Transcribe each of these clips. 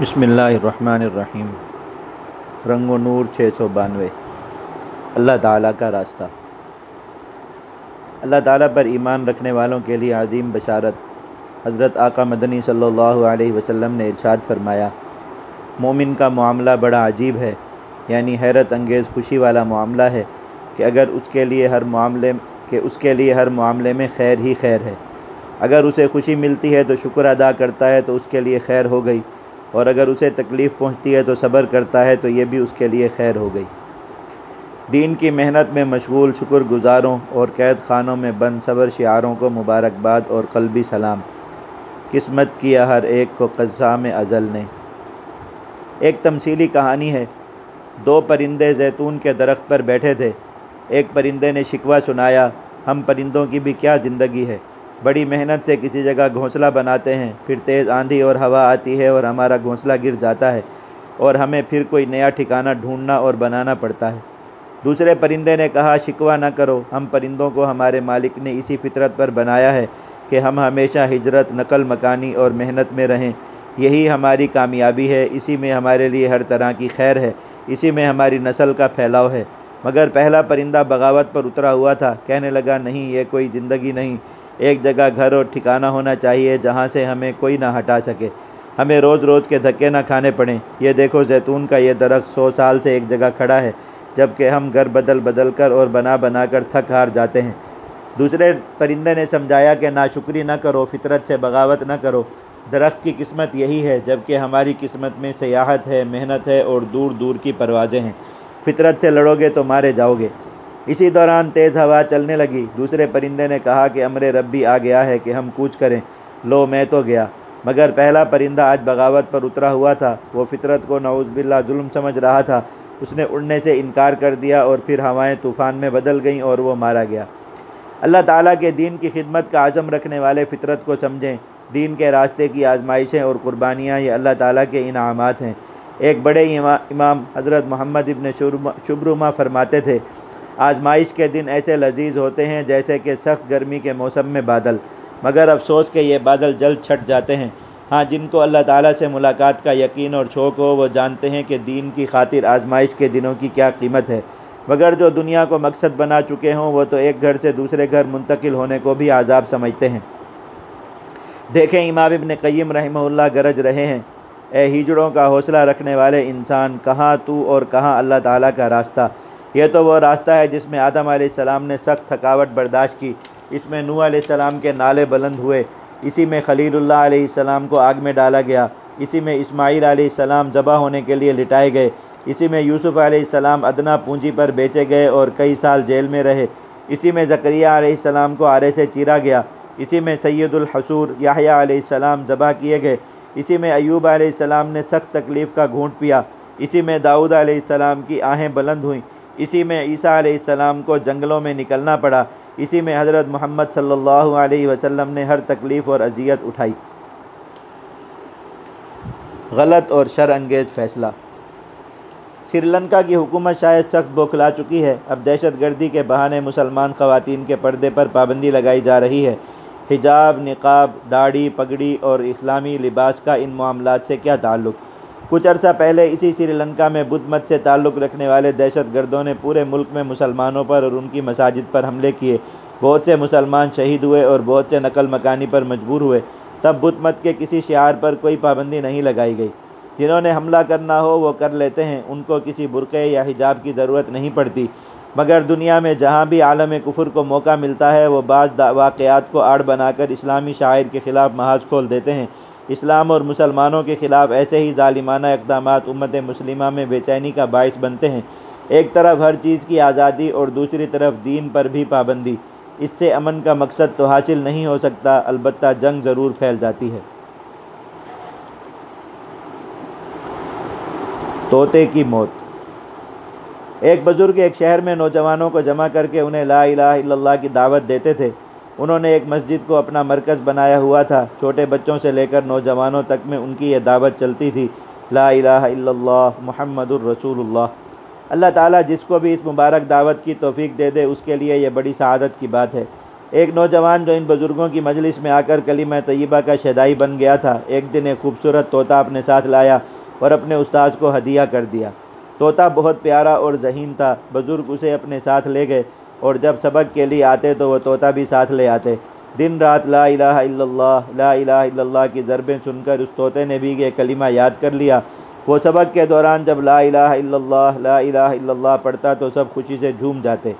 بسم اللہ الرحمن الرحیم۔ رنگ و نور چھ سو بانوے۔ اللہ تعالیٰ کا راستہ۔ اللہ تعالیٰ پر ایمان رکھنے والوں کے لیے عظیم بشارت۔ حضرت آقا مدنی صلی اللہ علیہ وسلم نے ارشاد فرمایا، مومن کا معاملہ بڑا عجیب ہے یعنی حیرت انگیز خوشی والا معاملہ ہے کہ اگر اس کے لیے ہر معاملے، کہ اس کے لیے ہر معاملے میں خیر ہی خیر ہے۔ اگر اسے خوشی ملتی ہے تو شکر ادا کرتا ہے تو اس کے لیے خیر ہو گئی۔ اور اگر اسے تکلیف پہنچتی ہے تو صبر کرتا ہے تو یہ بھی اس کے لیے خیر ہو گئی۔ دین کی محنت میں مشغول شکر گزاروں اور قید خانوں میں بند صبر شعاروں کو مبارکباد اور قلبی سلام۔ قسمت کیا ہر ایک کو قزام ازل نے۔ ایک تمثیلی کہانی ہے۔ دو پرندے زیتون کے درخت پر بیٹھے تھے۔ ایک پرندے نے شکوہ سنایا، ہم پرندوں کی بھی کیا زندگی ہے؟ بڑی محنت سے کسی جگہ گھونسلہ بناتے ہیں، پھر تیز آندھی اور ہوا آتی ہے اور ہمارا گھونسلہ گر جاتا ہے اور ہمیں پھر کوئی نیا ٹھکانہ ڈھونڈنا اور بنانا پڑتا ہے۔ دوسرے پرندے نے کہا، شکوہ نہ کرو، ہم پرندوں کو ہمارے مالک نے اسی فطرت پر بنایا ہے کہ ہم ہمیشہ ہجرت، نقل، مکانی اور محنت میں رہیں۔ یہی ہماری کامیابی ہے، اسی میں ہمارے لیے ہر طرح کی خیر ہے، اسی میں ہماری نسل کا پھیلاؤ ہے۔ مگر پہلا پرندہ بغاوت پر اترا ہوا تھا۔ کہنے لگا، نہیں، یہ کوئی زندگی نہیں ایک جگہ گھر اور ٹھکانہ ہونا چاہیے جہاں سے ہمیں کوئی نہ ہٹا سکے۔ ہمیں روز روز کے دھکے نہ کھانے پڑیں۔ یہ دیکھو زیتون کا یہ درخت سو سال سے ایک جگہ کھڑا ہے، جبکہ ہم گھر بدل بدل کر اور بنا بنا کر تھک ہار جاتے ہیں۔ دوسرے پرندے نے سمجھایا کہ ناشکری نہ کرو، فطرت سے بغاوت نہ کرو۔ درخت کی قسمت یہی ہے، جبکہ ہماری قسمت میں سیاحت ہے، محنت ہے اور دور دور کی پروازیں ہیں۔ فطرت سے لڑو گے تو مارے جاؤ گے۔ اسی دوران تیز ہوا چلنے لگی۔ دوسرے پرندے نے کہا کہ امر رب بھی آ گیا ہے کہ ہم کوچ کریں۔ لو، میں تو گیا۔ مگر پہلا پرندہ آج بغاوت پر اترا ہوا تھا۔ وہ فطرت کو نعوذ باللہ ظلم سمجھ رہا تھا۔ اس نے اڑنے سے انکار کر دیا اور پھر ہوائیں طوفان میں بدل گئیں اور وہ مارا گیا۔ اللہ تعالیٰ کے دین کی خدمت کا عزم رکھنے والے فطرت کو سمجھیں۔ دین کے راستے کی آزمائشیں اور قربانیاں یہ اللہ تعالیٰ کے انعامات ہیں۔ ایک بڑے امام حضرت محمد ابن شبرما فرماتے تھے آزمائش کے دن ایسے لذیذ ہوتے ہیں جیسے کہ سخت گرمی کے موسم میں بادل۔ مگر افسوس کہ یہ بادل جلد چھٹ جاتے ہیں۔ ہاں جن کو اللہ تعالیٰ سے ملاقات کا یقین اور شوق ہو، وہ جانتے ہیں کہ دین کی خاطر آزمائش کے دنوں کی کیا قیمت ہے۔ مگر جو دنیا کو مقصد بنا چکے ہوں، وہ تو ایک گھر سے دوسرے گھر منتقل ہونے کو بھی عذاب سمجھتے ہیں۔ دیکھیں، امام ابن قیم رحمہ اللہ گرج رہے ہیں۔ اے ہجڑوں کا حوصلہ رکھنے والے انسان، کہاں تو اور کہاں اللہ تعالیٰ کا راستہ؟ یہ تو وہ راستہ ہے جس میں آدم علیہ السلام نے سخت تھکاوٹ برداشت کی۔ اس میں نوح علیہ السلام کے نالے بلند ہوئے۔ اسی میں خلیل اللہ علیہ السلام کو آگ میں ڈالا گیا۔ اسی میں اسماعیل علیہ السلام ذبح ہونے کے لیے لٹائے گئے۔ اسی میں یوسف علیہ السلام ادنا پونجی پر بیچے گئے اور کئی سال جیل میں رہے۔ اسی میں ذکریہ علیہ السلام کو آرے سے چیرا گیا۔ اسی میں سید الحصور یاہیا علیہ السلام ذبح کیے گئے۔ اسی میں ایوب علیہ السلام نے سخت تکلیف کا گھونٹ پیا۔ اسی میں داؤد علیہ السلام کی آہیں بلند ہوئیں۔ اسی میں عیسیٰ علیہ السلام کو جنگلوں میں نکلنا پڑا۔ اسی میں حضرت محمد صلی اللہ علیہ وسلم نے ہر تکلیف اور اذیت اٹھائی۔ غلط اور شر انگیز فیصلہ۔ سری لنکا کی حکومت شاید سخت بوکھلا چکی ہے۔ اب دہشت گردی کے بہانے مسلمان خواتین کے پردے پر پابندی لگائی جا رہی ہے۔ حجاب، نقاب، داڑھی، پگڑی اور اسلامی لباس کا ان معاملات سے کیا تعلق؟ کچھ عرصہ پہلے اسی سری لنکا میں بدھ مت سے تعلق رکھنے والے دہشت گردوں نے پورے ملک میں مسلمانوں پر اور ان کی مساجد پر حملے کیے۔ بہت سے مسلمان شہید ہوئے اور بہت سے نقل مکانی پر مجبور ہوئے۔ تب بدھ مت کے کسی شعار پر کوئی پابندی نہیں لگائی گئی۔ جنہوں نے حملہ کرنا ہو وہ کر لیتے ہیں۔ ان کو کسی برقعے یا حجاب کی ضرورت نہیں پڑتی۔ مگر دنیا میں جہاں بھی عالم کفر کو موقع ملتا ہے، وہ بعض واقعات کو آڑ بنا کر اسلامی شاعر کے خلاف محاذ کھول دیتے ہیں۔ اسلام اور مسلمانوں کے خلاف ایسے ہی ظالمانہ اقدامات امت مسلمہ میں بے چینی کا باعث بنتے ہیں۔ ایک طرف ہر چیز کی آزادی اور دوسری طرف دین پر بھی پابندی۔ اس سے امن کا مقصد تو حاصل نہیں ہو سکتا، البتہ جنگ ضرور پھیل جاتی ہے۔ طوطے کی موت۔ ایک بزرگ ایک شہر میں نوجوانوں کو جمع کر کے انہیں لا الہ الا اللہ کی دعوت دیتے تھے۔ انہوں نے ایک مسجد کو اپنا مرکز بنایا ہوا تھا۔ چھوٹے بچوں سے لے کر نوجوانوں تک میں ان کی یہ دعوت چلتی تھی۔ لا الہ الا اللہ، محمد الرسول اللہ اللہ تعالیٰ جس کو بھی اس مبارک دعوت کی توفیق دے دے، اس کے لیے یہ بڑی سعادت کی بات ہے۔ ایک نوجوان جو ان بزرگوں کی مجلس میں آ کر کلمہ طیبہ کا شدائی بن گیا تھا، ایک دن ایک خوبصورت طوطا اپنے ساتھ لایا اور اپنے استاذ کو ہدیہ کر دیا۔ طوطا بہت پیارا اور ذہین تھا، بزرگ اسے اپنے ساتھ لے گئے۔ اور جب سبق کے لیے آتے تو وہ طوطا بھی ساتھ لے آتے۔ دن رات لا الہ الا اللہ، لا الہ الا اللہ کی ضربیں سن کر اس طوطے نے بھی یہ کلمہ یاد کر لیا۔ وہ سبق کے دوران جب لا الہ الا اللہ، لا الہ الا اللہ پڑھتا تو سب خوشی سے جھوم جاتے۔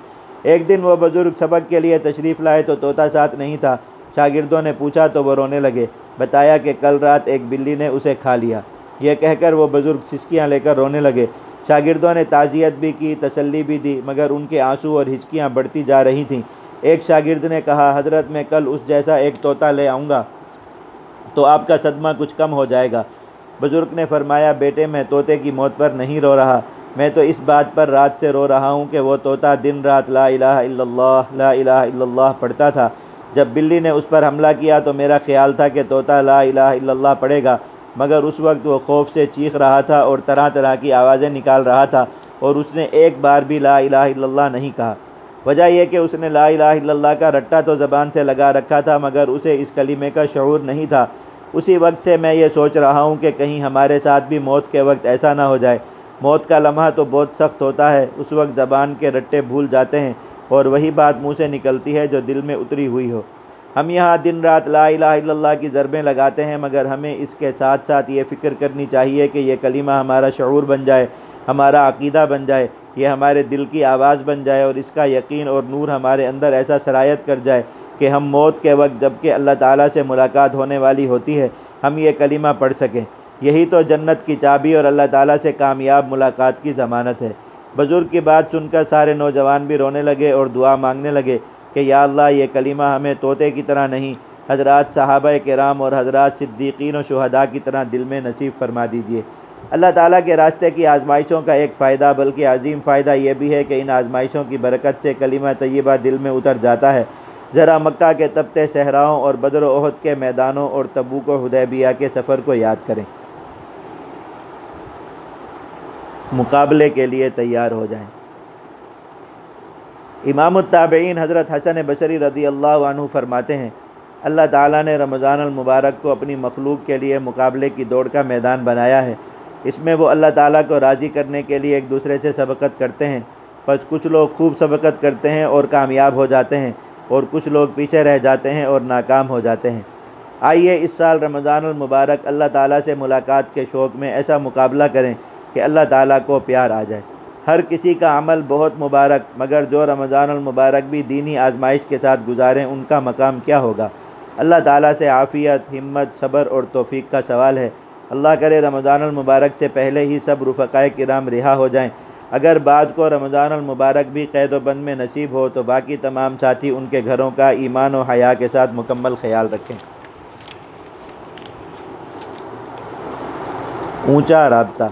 ایک دن وہ بزرگ سبق کے لیے تشریف لائے تو طوطا ساتھ نہیں تھا۔ شاگردوں نے پوچھا تو وہ رونے لگے۔ بتایا کہ کل رات ایک بلی نے اسے کھا لیا۔ یہ کہہ کر وہ بزرگ سسکیاں لے کر رونے لگے۔ شاگردوں نے تعزیت بھی کی، تسلی بھی دی، مگر ان کے آنسو اور ہچکیاں بڑھتی جا رہی تھیں۔ ایک شاگرد نے کہا، حضرت، میں کل اس جیسا ایک طوطا لے آؤں گا تو آپ کا صدمہ کچھ کم ہو جائے گا۔ بزرگ نے فرمایا، بیٹے، میں طوطے کی موت پر نہیں رو رہا۔ میں تو اس بات پر رات سے رو رہا ہوں کہ وہ طوطا دن رات لا الہ الا اللہ، لا الہ الا اللہ پڑھتا تھا۔ جب بلی نے اس پر حملہ کیا تو میرا خیال تھا کہ طوطا لا الہ الا اللہ پڑھے گا۔ مگر اس وقت وہ خوف سے چیخ رہا تھا اور طرح طرح کی آوازیں نکال رہا تھا اور اس نے ایک بار بھی لا الہ الا اللہ نہیں کہا۔ وجہ یہ کہ اس نے لا الہ الا اللہ کا رٹا تو زبان سے لگا رکھا تھا، مگر اسے اس کلمے کا شعور نہیں تھا۔ اسی وقت سے میں یہ سوچ رہا ہوں کہ کہیں ہمارے ساتھ بھی موت کے وقت ایسا نہ ہو جائے۔ موت کا لمحہ تو بہت سخت ہوتا ہے، اس وقت زبان کے رٹے بھول جاتے ہیں اور وہی بات منہ سے نکلتی ہے جو دل میں اتری ہوئی ہو۔ ہم یہاں دن رات لا الہ الا اللہ کی ضربیں لگاتے ہیں، مگر ہمیں اس کے ساتھ ساتھ یہ فکر کرنی چاہیے کہ یہ کلمہ ہمارا شعور بن جائے، ہمارا عقیدہ بن جائے، یہ ہمارے دل کی آواز بن جائے اور اس کا یقین اور نور ہمارے اندر ایسا سرایت کر جائے کہ ہم موت کے وقت جبکہ اللہ تعالیٰ سے ملاقات ہونے والی ہوتی ہے، ہم یہ کلمہ پڑھ سکیں۔ یہی تو جنت کی چابی اور اللہ تعالیٰ سے کامیاب ملاقات کی ضمانت ہے۔ بزرگ کی بات سن کر سارے نوجوان بھی رونے لگے اور دعا مانگنے لگے۔ کہ یا اللہ یہ کلمہ ہمیں طوطے کی طرح نہیں، حضرات صحابہ کرام اور حضرات صدیقین و شہداء کی طرح دل میں نصیب فرما دیجیے اللہ تعالیٰ کے راستے کی آزمائشوں کا ایک فائدہ بلکہ عظیم فائدہ یہ بھی ہے کہ ان آزمائشوں کی برکت سے کلمہ طیبہ دل میں اتر جاتا ہے۔ ذرا مکہ کے تبتے صحراؤں اور بدر و عہد کے میدانوں اور تبوک و حدیبیہ کے سفر کو یاد کریں۔ مقابلے کے لیے تیار ہو جائیں۔ امام التابعین حضرت حسن بشری رضی اللہ عنہ فرماتے ہیں، اللہ تعالیٰ نے رمضان المبارک کو اپنی مخلوق کے لیے مقابلے کی دوڑ کا میدان بنایا ہے۔ اس میں وہ اللہ تعالیٰ کو راضی کرنے کے لیے ایک دوسرے سے سبقت کرتے ہیں۔ بس کچھ لوگ خوب سبقت کرتے ہیں اور کامیاب ہو جاتے ہیں، اور کچھ لوگ پیچھے رہ جاتے ہیں اور ناکام ہو جاتے ہیں۔ آئیے اس سال رمضان المبارک اللہ تعالیٰ سے ملاقات کے شوق میں ایسا مقابلہ کریں کہ اللہ تعالیٰ کو پیار آ جائے۔ ہر کسی کا عمل بہت مبارک، مگر جو رمضان المبارک بھی دینی آزمائش کے ساتھ گزاریں، ان کا مقام کیا ہوگا؟ اللہ تعالیٰ سے عافیت، ہمت، صبر اور توفیق کا سوال ہے۔ اللہ کرے رمضان المبارک سے پہلے ہی سب رفقائے کرام رہا ہو جائیں۔ اگر بعد کو رمضان المبارک بھی قید و بند میں نصیب ہو، تو باقی تمام ساتھی ان کے گھروں کا ایمان و حیا کے ساتھ مکمل خیال رکھیں۔ اونچا رابطہ۔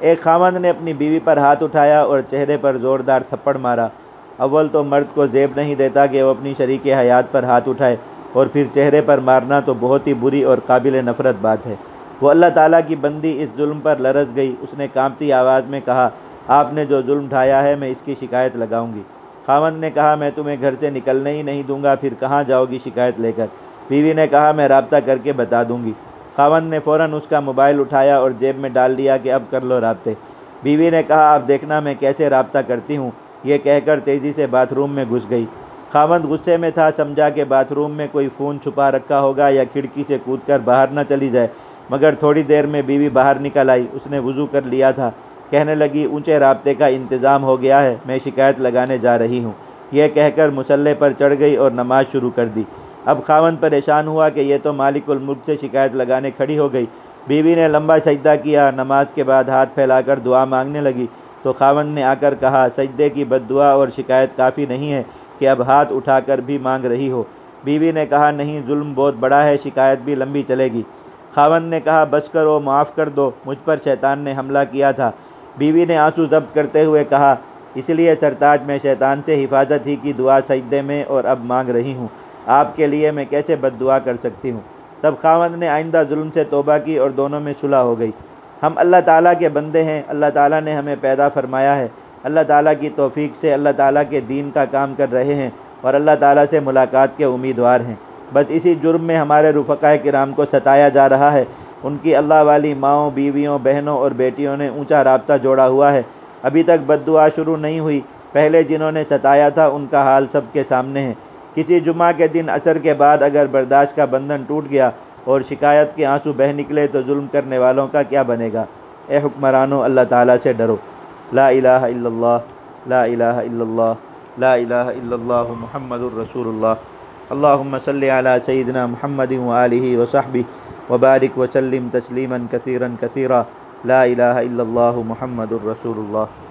ایک خامند نے اپنی بیوی پر ہاتھ اٹھایا اور چہرے پر زوردار تھپڑ مارا۔ اول تو مرد کو زیب نہیں دیتا کہ وہ اپنی شریک حیات پر ہاتھ اٹھائے اور پھر چہرے پر مارنا تو بہت ہی بری اور قابل نفرت بات ہے۔ وہ اللہ تعالیٰ کی بندی اس ظلم پر لرز گئی۔ اس نے کانپتی آواز میں کہا، آپ نے جو ظلم ڈھایا ہے میں اس کی شکایت لگاؤں گی۔ خامند نے کہا، میں تمہیں گھر سے نکلنے ہی نہیں دوں گا، پھر کہاں جاؤ گی شکایت لے کر؟ بیوی نے کہا، میں رابطہ کر کے بتا دوں گی۔ خاوند نے فوراً اس کا موبائل اٹھایا اور جیب میں ڈال دیا کہ اب کر لو رابطے۔ بیوی نے کہا آپ دیکھنا میں کیسے رابطہ کرتی ہوں۔ یہ کہہ کر تیزی سے باتھ روم میں گھس گئی۔ خاوند غصے میں تھا، سمجھا کہ باتھ روم میں کوئی فون چھپا رکھا ہوگا یا کھڑکی سے کود کر باہر نہ چلی جائے۔ مگر تھوڑی دیر میں بیوی باہر نکل آئی۔ اس نے وضو کر لیا تھا۔ کہنے لگی، اونچے رابطے کا انتظام ہو گیا ہے، میں شکایت لگانے جا رہی ہوں۔ یہ کہہ کر مسلح پر چڑھ گئی اور نماز شروع کر دی۔ اب خاون پریشان ہوا کہ یہ تو مالک الملک سے شکایت لگانے کھڑی ہو گئی۔ بیوی نے لمبا سجدہ کیا، نماز کے بعد ہاتھ پھیلا کر دعا مانگنے لگی۔ تو خاون نے آ کر کہا، سجدے کی بد دعا اور شکایت کافی نہیں ہے کہ اب ہاتھ اٹھا کر بھی مانگ رہی ہو۔ بیوی نے کہا، نہیں، ظلم بہت بڑا ہے، شکایت بھی لمبی چلے گی۔ خاون نے کہا، بس کرو، معاف کر دو، مجھ پر شیطان نے حملہ کیا تھا۔ بیوی نے آنسو ضبط کرتے ہوئے کہا، اس لیے سرتاج میں شیطان سے حفاظت ہی کی دعا سجدے میں اور اب مانگ رہی ہوں۔ آپ کے لیے میں کیسے بد دعا کر سکتی ہوں؟ تب خاوند نے آئندہ ظلم سے توبہ کی اور دونوں میں صلح ہو گئی۔ ہم اللہ تعالیٰ کے بندے ہیں۔ اللہ تعالیٰ نے ہمیں پیدا فرمایا ہے۔ اللہ تعالیٰ کی توفیق سے اللہ تعالیٰ کے دین کا کام کر رہے ہیں اور اللہ تعالیٰ سے ملاقات کے امیدوار ہیں۔ بس اسی جرم میں ہمارے رفقاء کرام کو ستایا جا رہا ہے۔ ان کی اللہ والی ماؤں، بیویوں، بہنوں اور بیٹیوں نے اونچا رابطہ جوڑا ہوا ہے۔ ابھی تک بد دعا شروع نہیں ہوئی۔ پہلے جنہوں نے ستایا تھا، ان کا حال سب کے سامنے ہے۔ کسی جمعہ کے دن عصر کے بعد اگر برداشت کا بندھن ٹوٹ گیا اور شکایت کے آنسو بہ نکلے تو ظلم کرنے والوں کا کیا بنے گا؟ اے حکمرانو اللہ تعالیٰ سے ڈرو۔ لا الہ الا اللہ، لا الہ الا اللہ، لا الہ الا اللہ محمد الرسول اللہ۔ اللہم صلی علی سیدنا محمد وآلہ وصحبہ وبارک وسلم تسلیما کثیرا کثیرا۔ لا الہ الا اللہ محمد الرسول اللہ۔